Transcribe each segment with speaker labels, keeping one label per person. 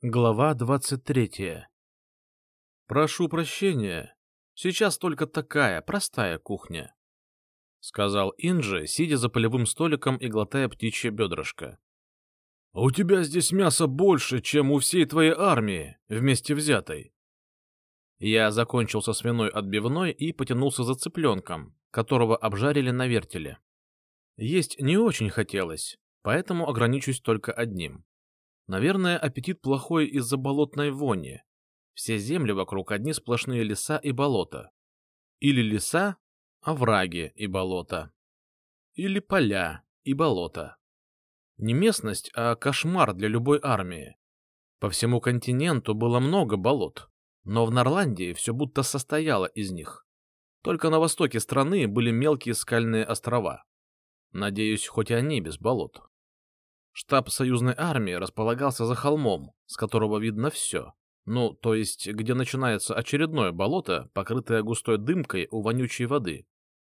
Speaker 1: Глава двадцать третья. «Прошу прощения, сейчас только такая простая кухня», — сказал Инджи, сидя за полевым столиком и глотая птичье бедрышко. «А «У тебя здесь мяса больше, чем у всей твоей армии, вместе взятой». Я закончил со свиной отбивной и потянулся за цыпленком, которого обжарили на вертеле. Есть не очень хотелось, поэтому ограничусь только одним. Наверное, аппетит плохой из-за болотной вони. Все земли вокруг одни сплошные леса и болота. Или леса, овраги и болота. Или поля и болота. Не местность, а кошмар для любой армии. По всему континенту было много болот, но в Норландии все будто состояло из них. Только на востоке страны были мелкие скальные острова. Надеюсь, хоть они без болот. Штаб союзной армии располагался за холмом, с которого видно все. Ну, то есть, где начинается очередное болото, покрытое густой дымкой у вонючей воды,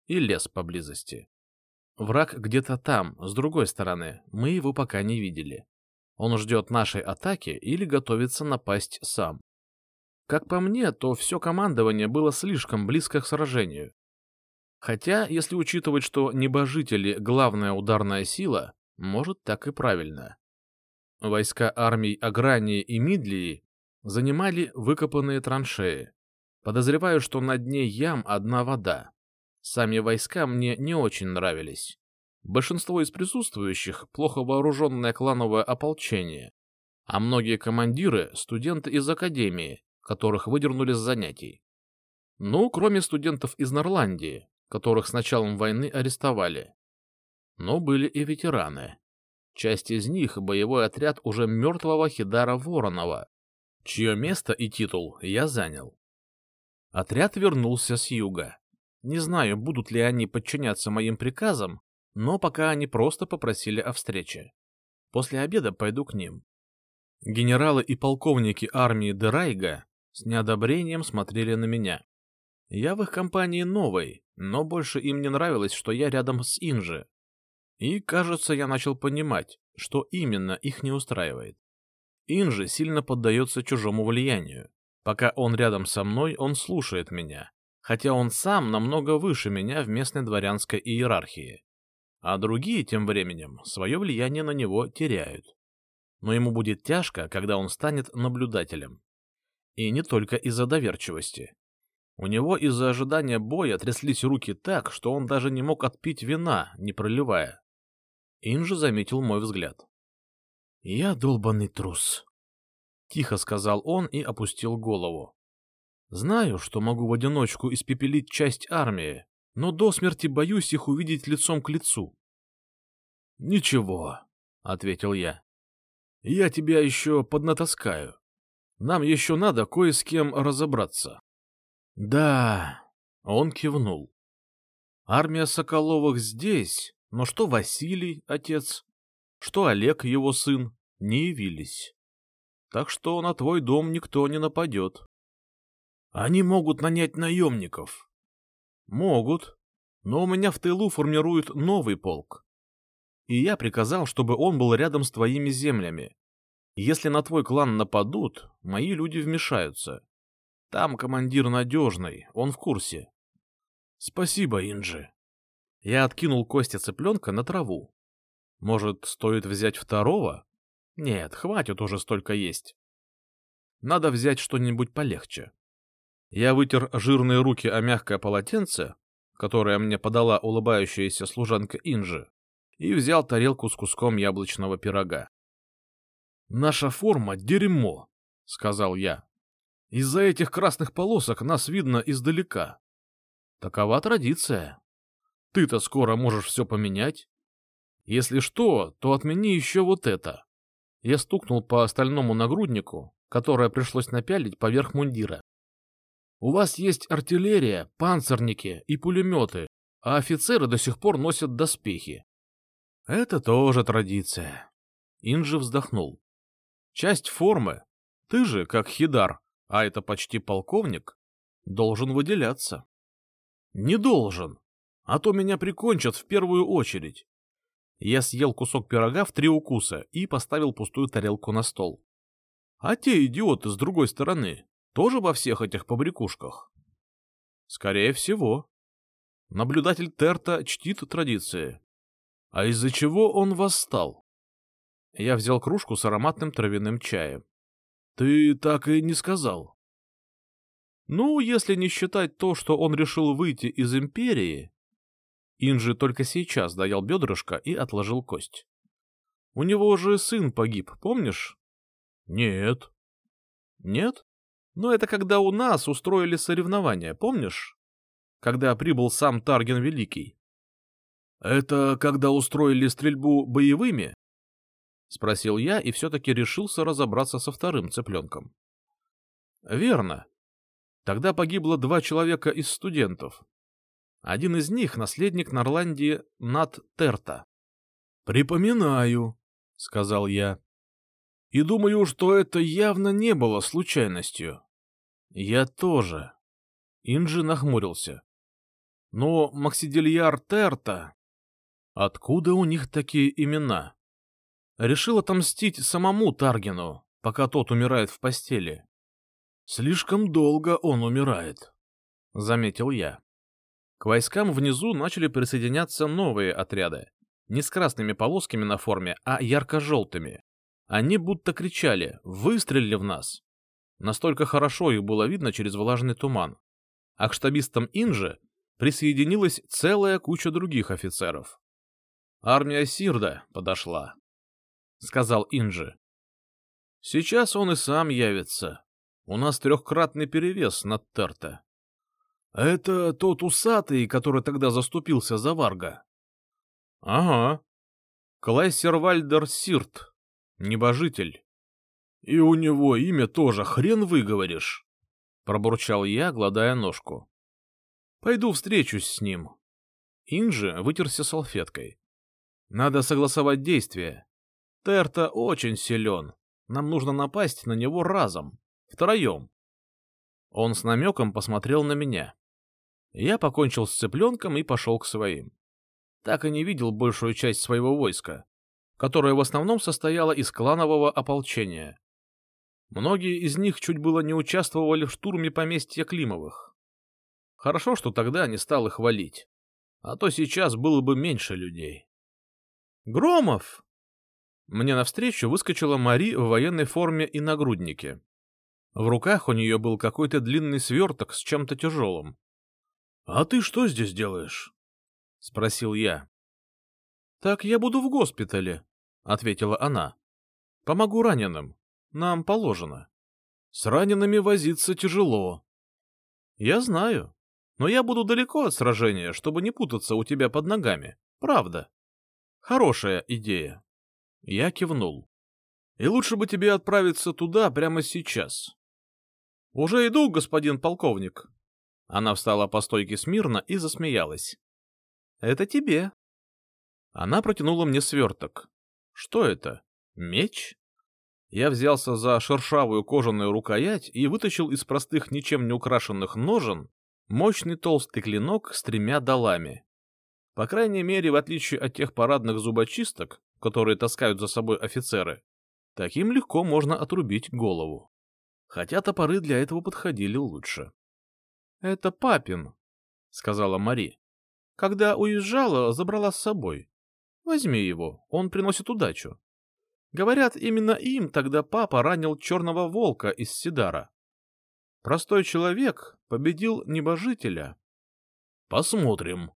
Speaker 1: и лес поблизости. Враг где-то там, с другой стороны, мы его пока не видели. Он ждет нашей атаки или готовится напасть сам. Как по мне, то все командование было слишком близко к сражению. Хотя, если учитывать, что небожители — главная ударная сила, может, так и правильно. Войска армий Агрании и Мидлии занимали выкопанные траншеи. Подозреваю, что на дне ям одна вода. Сами войска мне не очень нравились. Большинство из присутствующих — плохо вооруженное клановое ополчение, а многие командиры — студенты из академии, которых выдернули с занятий. Ну, кроме студентов из Норландии, которых с началом войны арестовали но были и ветераны. Часть из них — боевой отряд уже мертвого Хидара Воронова, чье место и титул я занял. Отряд вернулся с юга. Не знаю, будут ли они подчиняться моим приказам, но пока они просто попросили о встрече. После обеда пойду к ним. Генералы и полковники армии Дерайга с неодобрением смотрели на меня. Я в их компании новый, но больше им не нравилось, что я рядом с Инжи, и, кажется, я начал понимать, что именно их не устраивает. Инжи сильно поддается чужому влиянию. Пока он рядом со мной, он слушает меня, хотя он сам намного выше меня в местной дворянской иерархии. А другие, тем временем, свое влияние на него теряют. Но ему будет тяжко, когда он станет наблюдателем. И не только из-за доверчивости. У него из-за ожидания боя тряслись руки так, что он даже не мог отпить вина, не проливая. Инжи заметил мой взгляд. «Я долбанный трус», — тихо сказал он и опустил голову. «Знаю, что могу в одиночку испепелить часть армии, но до смерти боюсь их увидеть лицом к лицу». «Ничего», — ответил я. «Я тебя еще поднатаскаю. Нам еще надо кое с кем разобраться». «Да», — он кивнул. «Армия Соколовых здесь, но что Василий, отец, что Олег, его сын, не явились. Так что на твой дом никто не нападет. Они могут нанять наемников. Могут, но у меня в тылу формируют новый полк. И я приказал, чтобы он был рядом с твоими землями. Если на твой клан нападут, мои люди вмешаются. Там командир надежный, он в курсе. Спасибо, Инджи. Я откинул кости цыпленка на траву. Может, стоит взять второго? Нет, хватит уже столько есть. Надо взять что-нибудь полегче. Я вытер жирные руки о мягкое полотенце, которое мне подала улыбающаяся служанка Инжи, и взял тарелку с куском яблочного пирога. «Наша форма — дерьмо», — сказал я. «Из-за этих красных полосок нас видно издалека. Такова традиция». Ты-то скоро можешь все поменять. Если что, то отмени еще вот это. Я стукнул по остальному нагруднику, которое пришлось напялить поверх мундира. У вас есть артиллерия, панцирники и пулеметы, а офицеры до сих пор носят доспехи. Это тоже традиция. Инжи вздохнул. Часть формы. Ты же, как Хидар, а это почти полковник, должен выделяться. Не должен, а то меня прикончат в первую очередь. Я съел кусок пирога в три укуса и поставил пустую тарелку на стол. А те идиоты с другой стороны тоже во всех этих побрякушках? Скорее всего. Наблюдатель Терта чтит традиции. А из-за чего он восстал? Я взял кружку с ароматным травяным чаем. Ты так и не сказал. Ну, если не считать то, что он решил выйти из Империи... Инжи только сейчас доел бедрышко и отложил кость. У него же сын погиб, помнишь? Нет. Нет? Но это когда у нас устроили соревнования, помнишь? Когда прибыл сам Тарген Великий. Это когда устроили стрельбу боевыми? Спросил я и все-таки решился разобраться со вторым цыпленком. Верно. Тогда погибло два человека из студентов. Один из них — наследник Норландии Нат Терта. «Припоминаю», — сказал я. «И думаю, что это явно не было случайностью». «Я тоже». Инджи нахмурился. «Но Максидильяр Терта...» «Откуда у них такие имена?» «Решил отомстить самому Таргину, пока тот умирает в постели». Слишком долго он умирает, — заметил я. К войскам внизу начали присоединяться новые отряды. Не с красными полосками на форме, а ярко-желтыми. Они будто кричали «Выстрелили в нас!». Настолько хорошо их было видно через влажный туман. А к штабистам Инжи присоединилась целая куча других офицеров. «Армия Сирда подошла», — сказал Инжи. «Сейчас он и сам явится, у нас трехкратный перевес над Терте. — Это тот усатый, который тогда заступился за Варга? — Ага. Клайсер Вальдер Сирт, небожитель. — И у него имя тоже хрен выговоришь, — пробурчал я, гладая ножку. — Пойду встречусь с ним. Инжи вытерся салфеткой. — Надо согласовать действия. Терта очень силен. Нам нужно напасть на него разом. Втроем. Он с намеком посмотрел на меня. Я покончил с цыпленком и пошел к своим. Так и не видел большую часть своего войска, которое в основном состояло из кланового ополчения. Многие из них чуть было не участвовали в штурме поместья Климовых. Хорошо, что тогда не стал их валить, а то сейчас было бы меньше людей. «Громов!» Мне навстречу выскочила Мари в военной форме и нагруднике. В руках у нее был какой-то длинный сверток с чем-то тяжелым. — А ты что здесь делаешь? — спросил я. — Так я буду в госпитале, — ответила она. — Помогу раненым. Нам положено. С ранеными возиться тяжело. — Я знаю. Но я буду далеко от сражения, чтобы не путаться у тебя под ногами. Правда. Хорошая идея. Я кивнул. И лучше бы тебе отправиться туда прямо сейчас. «Уже иду, господин полковник». Она встала по стойке смирно и засмеялась. «Это тебе». Она протянула мне сверток. «Что это? Меч?» Я взялся за шершавую кожаную рукоять и вытащил из простых ничем не украшенных ножен мощный толстый клинок с тремя долами. По крайней мере, в отличие от тех парадных зубочисток, которые таскают за собой офицеры, таким легко можно отрубить голову хотя топоры для этого подходили лучше. — Это папин, — сказала Мари. — Когда уезжала, забрала с собой. Возьми его, он приносит удачу. Говорят, именно им тогда папа ранил черного волка из Сидара. Простой человек победил небожителя. — Посмотрим.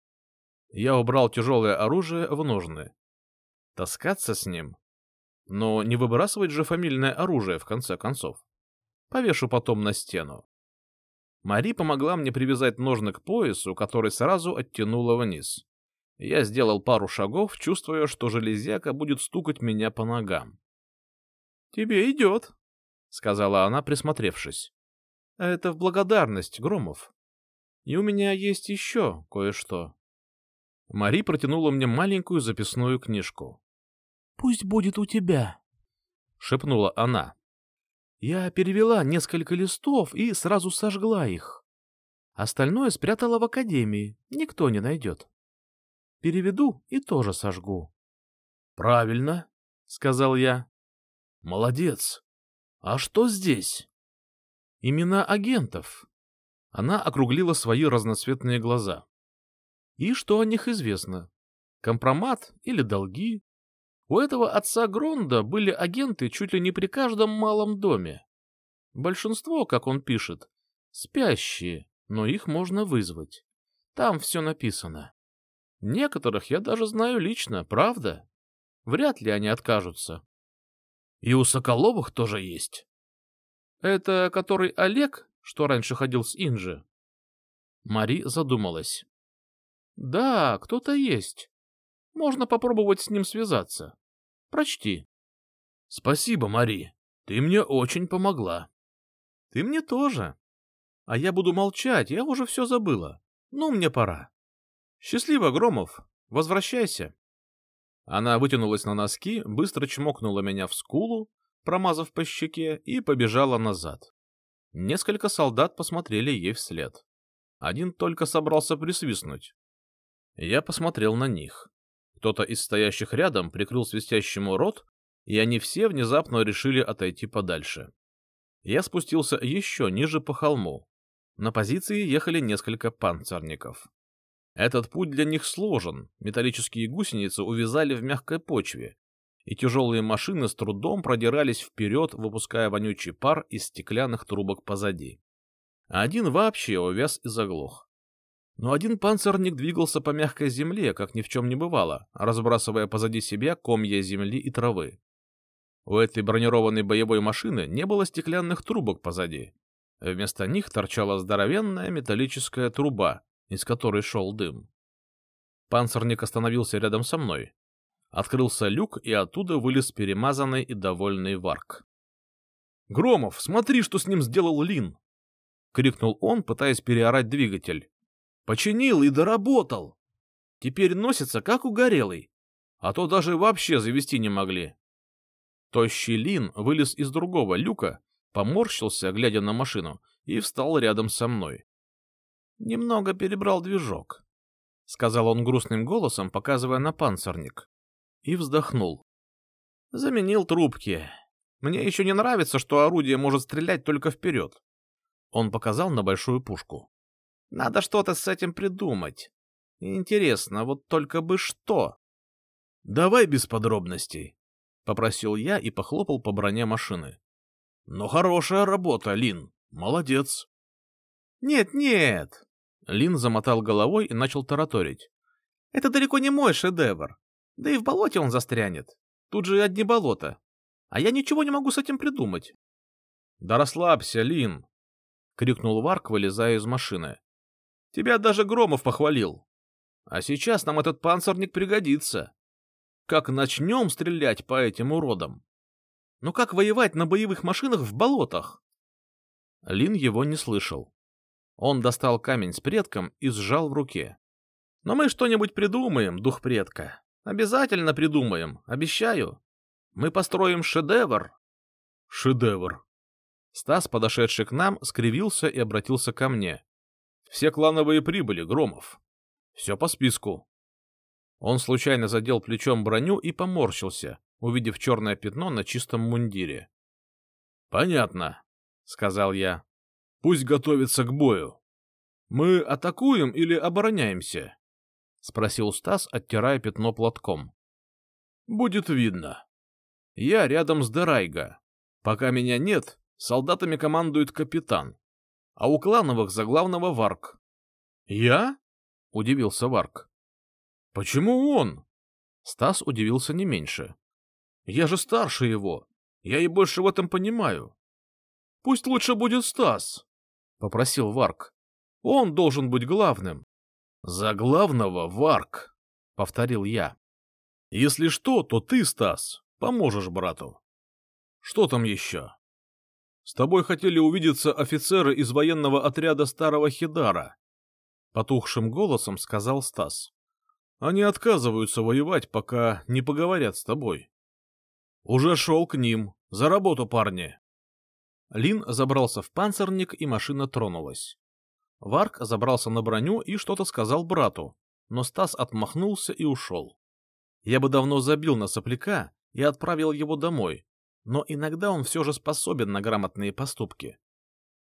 Speaker 1: Я убрал тяжелое оружие в ножны. Таскаться с ним? Но не выбрасывать же фамильное оружие, в конце концов. Повешу потом на стену. Мари помогла мне привязать ножны к поясу, который сразу оттянула вниз. Я сделал пару шагов, чувствуя, что железяка будет стукать меня по ногам. — Тебе идет, — сказала она, присмотревшись. — Это в благодарность, Громов. И у меня есть еще кое-что. Мари протянула мне маленькую записную книжку. — Пусть будет у тебя, — шепнула она. Я перевела несколько листов и сразу сожгла их. Остальное спрятала в академии, никто не найдет. Переведу и тоже сожгу. — Правильно, — сказал я. — Молодец. А что здесь? Имена агентов. Она округлила свои разноцветные глаза. И что о них известно? Компромат или долги? У этого отца Гронда были агенты чуть ли не при каждом малом доме. Большинство, как он пишет, спящие, но их можно вызвать. Там все написано. Некоторых я даже знаю лично, правда? Вряд ли они откажутся. И у Соколовых тоже есть. Это который Олег, что раньше ходил с Инжи? Мари задумалась. Да, кто-то есть. Можно попробовать с ним связаться. Прочти. Спасибо, Мари. Ты мне очень помогла. Ты мне тоже. А я буду молчать, я уже все забыла. Ну, мне пора. Счастливо, Громов. Возвращайся. Она вытянулась на носки, быстро чмокнула меня в скулу, промазав по щеке, и побежала назад. Несколько солдат посмотрели ей вслед. Один только собрался присвистнуть. Я посмотрел на них. Кто-то из стоящих рядом прикрыл свистящему рот, и они все внезапно решили отойти подальше. Я спустился еще ниже по холму. На позиции ехали несколько панцирников. Этот путь для них сложен, металлические гусеницы увязали в мягкой почве, и тяжелые машины с трудом продирались вперед, выпуская вонючий пар из стеклянных трубок позади. Один вообще увяз и заглох. Но один панцирник двигался по мягкой земле, как ни в чем не бывало, разбрасывая позади себя комья земли и травы. У этой бронированной боевой машины не было стеклянных трубок позади, Вместо них торчала здоровенная металлическая труба, из которой шел дым. Панцирник остановился рядом со мной. Открылся люк, и оттуда вылез перемазанный и довольный Варк. — Громов, смотри, что с ним сделал Лин! — крикнул он, пытаясь переорать двигатель. — Починил и доработал! Теперь носится, как угорелый, а то даже вообще завести не могли. Тощий Лин вылез из другого люка поморщился, глядя на машину, и встал рядом со мной. «Немного перебрал движок», — сказал он грустным голосом, показывая на панцирник, и вздохнул. «Заменил трубки. Мне еще не нравится, что орудие может стрелять только вперед». Он показал на большую пушку. «Надо что-то с этим придумать. Интересно, вот только бы что?» «Давай без подробностей», — попросил я и похлопал по броне машины. Но хорошая работа, Лин. Молодец. Нет, нет. Лин замотал головой и начал тараторить. Это далеко не мой шедевр. Да и в болоте он застрянет. Тут же одни болота. А я ничего не могу с этим придумать. Да расслабься, Лин, крикнул Варк, вылезая из машины. Тебя даже Громов похвалил. А сейчас нам этот панцирник пригодится. Как начнем стрелять по этим уродам, но как воевать на боевых машинах в болотах? Лин его не слышал. Он достал камень с предком и сжал в руке. Но мы что-нибудь придумаем, дух предка. Обязательно придумаем, обещаю. Мы построим шедевр. Шедевр. Стас, подошедший к нам, скривился и обратился ко мне. Все клановые прибыли, Громов. Все по списку. Он случайно задел плечом броню и поморщился, увидев черное пятно на чистом мундире. — Понятно, — сказал я. — Пусть готовится к бою. — Мы атакуем или обороняемся? — спросил Стас, оттирая пятно платком. — Будет видно. Я рядом с Дерайго. Пока меня нет, солдатами командует капитан, а у клановых за главного Варк. — Я? — удивился Варк. — Почему он? Стас удивился не меньше. Я же старше его. Я и больше в этом понимаю. — Пусть лучше будет Стас, — попросил Варк. — Он должен быть главным. — За главного, Варк, — повторил я. — Если что, то ты, Стас, поможешь брату. — Что там еще? — С тобой хотели увидеться офицеры из военного отряда Старого Хидара, — потухшим голосом сказал Стас. — Они отказываются воевать, пока не поговорят с тобой. — «Уже шел к ним. За работу, парни!» Лин забрался в панцирник, и машина тронулась. Варк забрался на броню и что-то сказал брату, но Стас отмахнулся и ушел. Я бы давно забил на сопляка и отправил его домой, но иногда он все же способен на грамотные поступки.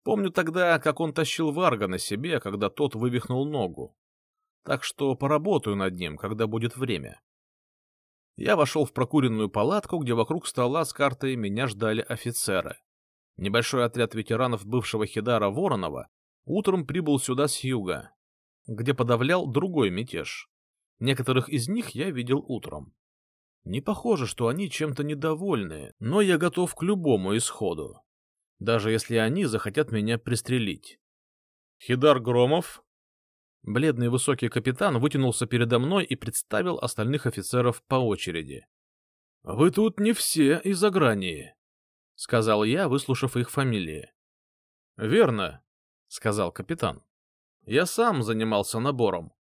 Speaker 1: Помню тогда, как он тащил Варга на себе, когда тот вывихнул ногу. Так что поработаю над ним, когда будет время. Я вошел в прокуренную палатку, где вокруг стола с картой меня ждали офицеры. Небольшой отряд ветеранов бывшего Хидара Воронова утром прибыл сюда с юга, где подавлял другой мятеж. Некоторых из них я видел утром. Не похоже, что они чем-то недовольны, но я готов к любому исходу, даже если они захотят меня пристрелить. Хидар Громов. Бледный высокий капитан вытянулся передо мной и представил остальных офицеров по очереди. — Вы тут не все из Агрании, — сказал я, выслушав их фамилии. — Верно, — сказал капитан. — Я сам занимался набором.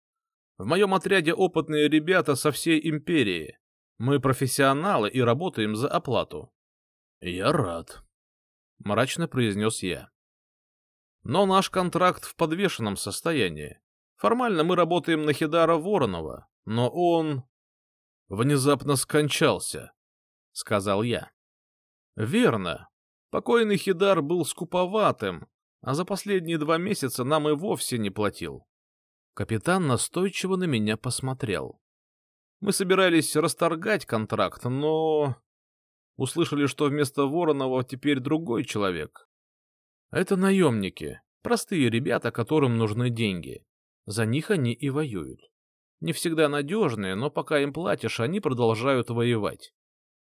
Speaker 1: В моем отряде опытные ребята со всей империи. Мы профессионалы и работаем за оплату. — Я рад, — мрачно произнес я. Но наш контракт в подвешенном состоянии. Формально мы работаем на Хидара Воронова, но он... внезапно скончался, — сказал я. Верно. Покойный Хидар был скуповатым, а за последние два месяца нам и вовсе не платил. Капитан настойчиво на меня посмотрел. Мы собирались расторгать контракт, но... Услышали, что вместо Воронова теперь другой человек. Это наемники, простые ребята, которым нужны деньги. За них они и воюют. Не всегда надежные, но пока им платишь, они продолжают воевать.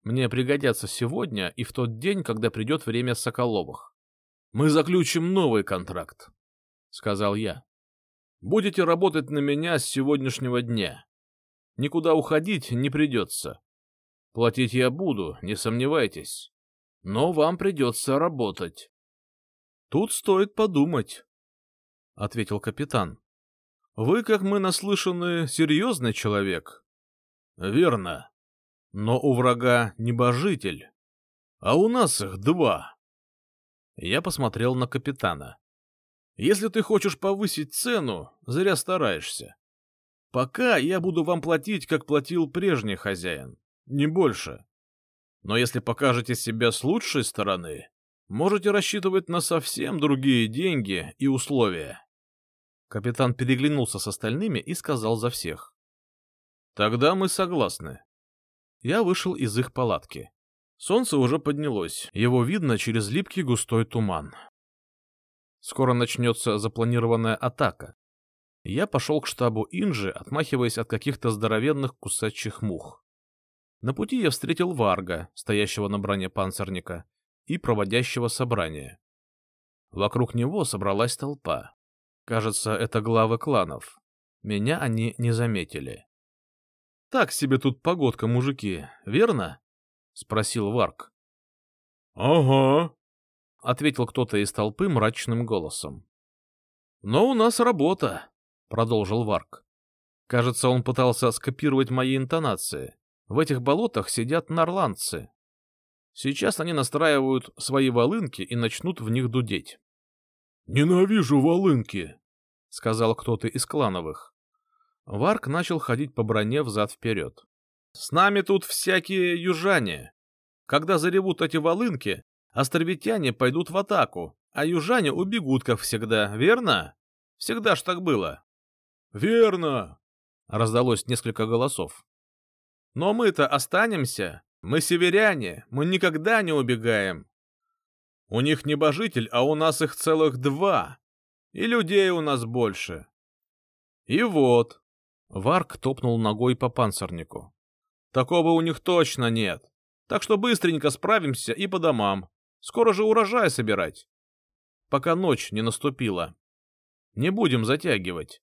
Speaker 1: Мне пригодятся сегодня и в тот день, когда придет время Соколовых. Мы заключим новый контракт, — сказал я. Будете работать на меня с сегодняшнего дня. Никуда уходить не придется. Платить я буду, не сомневайтесь. Но вам придется работать. — Тут стоит подумать, — ответил капитан. — Вы, как мы наслышаны, серьезный человек. — Верно. Но у врага небожитель. А у нас их два. Я посмотрел на капитана. Если ты хочешь повысить цену, зря стараешься. Пока я буду вам платить, как платил прежний хозяин, не больше. Но если покажете себя с лучшей стороны, можете рассчитывать на совсем другие деньги и условия. Капитан переглянулся с остальными и сказал за всех. Тогда мы согласны. Я вышел из их палатки. Солнце уже поднялось, его видно через липкий густой туман. Скоро начнется запланированная атака, я пошел к штабу Инжи, отмахиваясь от каких-то здоровенных кусачих мух. На пути я встретил Варга, стоящего на броне панцирника, и проводящего собрание. Вокруг него собралась толпа. Кажется, это главы кланов. Меня они не заметили. — Так себе тут погодка, мужики, верно? — спросил Варг. — Ага, — ответил кто-то из толпы мрачным голосом. — Но у нас работа, — продолжил Варк. Кажется, он пытался скопировать мои интонации. В этих болотах сидят нарландцы. Сейчас они настраивают свои волынки и начнут в них дудеть. — Ненавижу волынки, — сказал кто-то из клановых. Варк начал ходить по броне взад-вперед. — С нами тут всякие южане. Когда заревут эти волынки, островитяне пойдут в атаку, а южане убегут, как всегда, верно? Всегда ж так было. «Верно!» — раздалось несколько голосов. «Но мы-то останемся. Мы северяне, мы никогда не убегаем. У них небожитель, а у нас их целых два. И людей у нас больше. И вот...» Варк топнул ногой по панцирнику. «Такого у них точно нет. Так что быстренько справимся и по домам. Скоро же урожай собирать. Пока ночь не наступила. Не будем затягивать.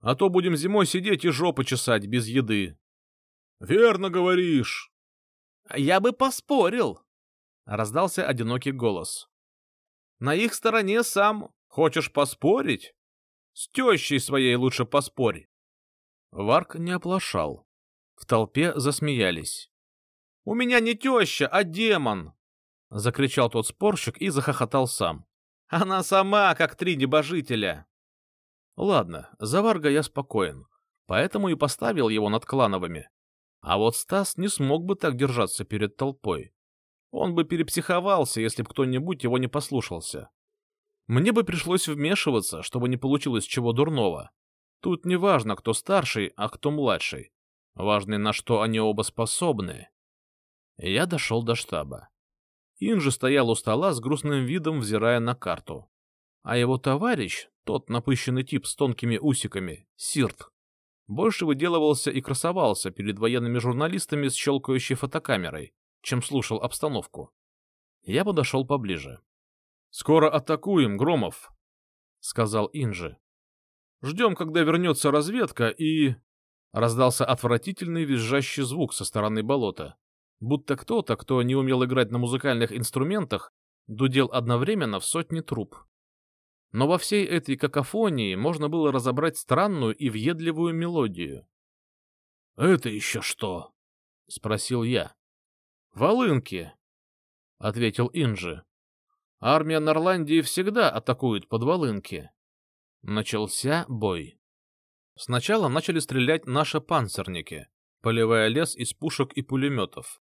Speaker 1: А то будем зимой сидеть и жопы чесать без еды. — Верно говоришь. — Я бы поспорил, — раздался одинокий голос. — На их стороне сам хочешь поспорить? С тещей своей лучше поспорь. Варк не оплошал. В толпе засмеялись. — У меня не теща, а демон! — закричал тот спорщик и захохотал сам. — Она сама, как три небожителя. Ладно, за Варга я спокоен, поэтому и поставил его над клановыми. А вот Стас не смог бы так держаться перед толпой. Он бы перепсиховался, если бы кто-нибудь его не послушался. Мне бы пришлось вмешиваться, чтобы не получилось чего дурного. Тут не важно, кто старший, а кто младший. Важно, на что они оба способны. Я дошел до штаба. Инжи стоял у стола с грустным видом, взирая на карту. А его товарищ, тот напыщенный тип с тонкими усиками, Сирт, больше выделывался и красовался перед военными журналистами с щелкающей фотокамерой, чем слушал обстановку. Я подошел поближе. — Скоро атакуем, Громов, — сказал Инжи. — Ждем, когда вернется разведка, и... Раздался отвратительный визжащий звук со стороны болота будто кто-то, кто не умел играть на музыкальных инструментах, дудел одновременно в сотни труб. Но во всей этой какофонии можно было разобрать странную и въедливую мелодию. — Это еще что? — спросил я. — Волынки, — ответил Инжи. — Армия Норландии всегда атакует под волынки. Начался бой. Сначала начали стрелять наши панцирники, поливая лес из пушек и пулеметов.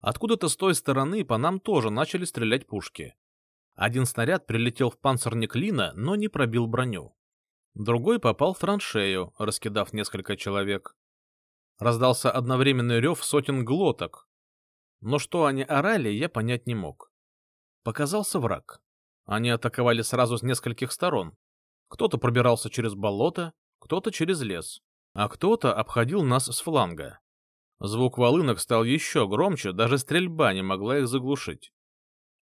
Speaker 1: Откуда-то с той стороны по нам тоже начали стрелять пушки. Один снаряд прилетел в панцирник Лина, но не пробил броню. Другой попал в траншею, раскидав несколько человек. Раздался одновременный рев сотен глоток. Но что они орали, я понять не мог. Показался враг. Они атаковали сразу с нескольких сторон. Кто-то пробирался через болото, кто-то через лес, а кто-то обходил нас с фланга. Звук волынок стал еще громче, даже стрельба не могла их заглушить.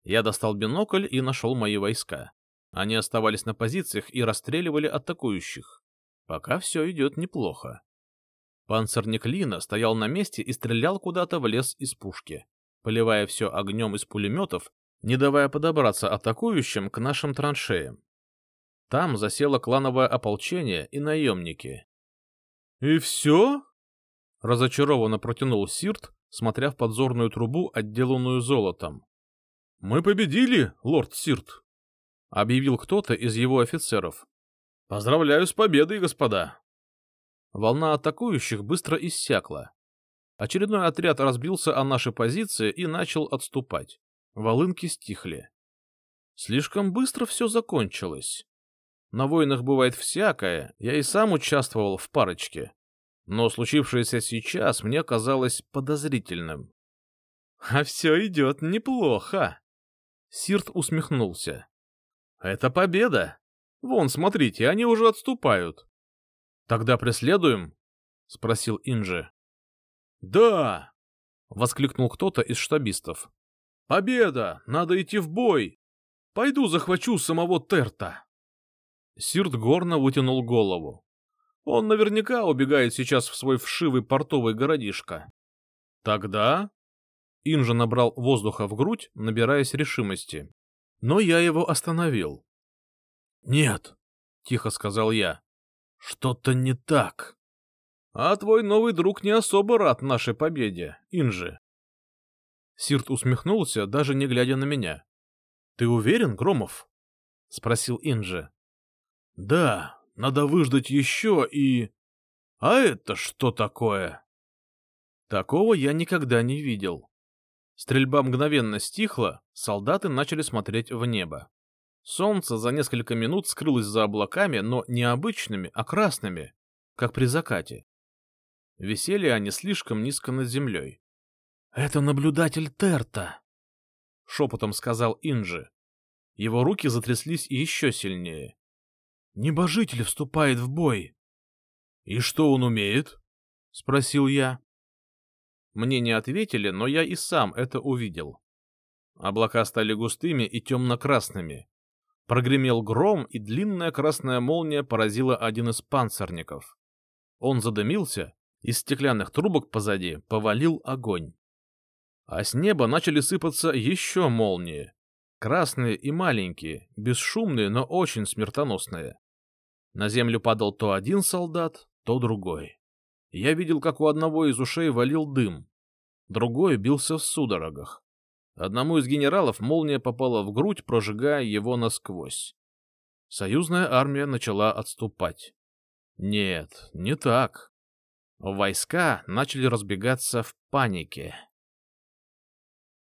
Speaker 1: Я достал бинокль и нашел мои войска. Они оставались на позициях и расстреливали атакующих. Пока все идет неплохо. Панцирник Лина стоял на месте и стрелял куда-то в лес из пушки, поливая все огнем из пулеметов, не давая подобраться атакующим к нашим траншеям. Там засело клановое ополчение и наемники. — И все? — разочарованно протянул Сирт, смотря в подзорную трубу, отделанную золотом. — Мы победили, лорд Сирт! — объявил кто-то из его офицеров. — Поздравляю с победой, господа! Волна атакующих быстро иссякла. Очередной отряд разбился о наши позиции и начал отступать. Волынки стихли. Слишком быстро все закончилось. На войнах бывает всякое, я и сам участвовал в парочке но случившееся сейчас мне казалось подозрительным. — А все идет неплохо. Сирт усмехнулся. — Это победа. Вон, смотрите, они уже отступают. — Тогда преследуем? — спросил Инжи. — Да! — воскликнул кто-то из штабистов. — Победа! Надо идти в бой! Пойду захвачу самого Терта. Сирт горно вытянул голову. Он наверняка убегает сейчас в свой вшивый портовый городишко. Тогда... Инжа набрал воздуха в грудь, набираясь решимости. Но я его остановил. «Нет», — тихо сказал я, — «что-то не так». «А твой новый друг не особо рад нашей победе, Инжи». Сирт усмехнулся, даже не глядя на меня. «Ты уверен, Громов?» — спросил Инжи. «Да, надо выждать еще и... А это что такое? Такого я никогда не видел. Стрельба мгновенно стихла, солдаты начали смотреть в небо. Солнце за несколько минут скрылось за облаками, но не обычными, а красными, как при закате. Висели они слишком низко над землей. — Это наблюдатель Терта, — шепотом сказал Инжи. Его руки затряслись еще сильнее. Небожитель вступает в бой. — И что он умеет? — спросил я. Мне не ответили, но я и сам это увидел. Облака стали густыми и темно-красными. Прогремел гром, и длинная красная молния поразила один из панцирников. Он задымился, из стеклянных трубок позади повалил огонь. А с неба начали сыпаться еще молнии. Красные и маленькие, бесшумные, но очень смертоносные. На землю падал то один солдат, то другой. Я видел, как у одного из ушей валил дым. Другой бился в судорогах. Одному из генералов молния попала в грудь, прожигая его насквозь. Союзная армия начала отступать. Нет, не так. Войска начали разбегаться в панике.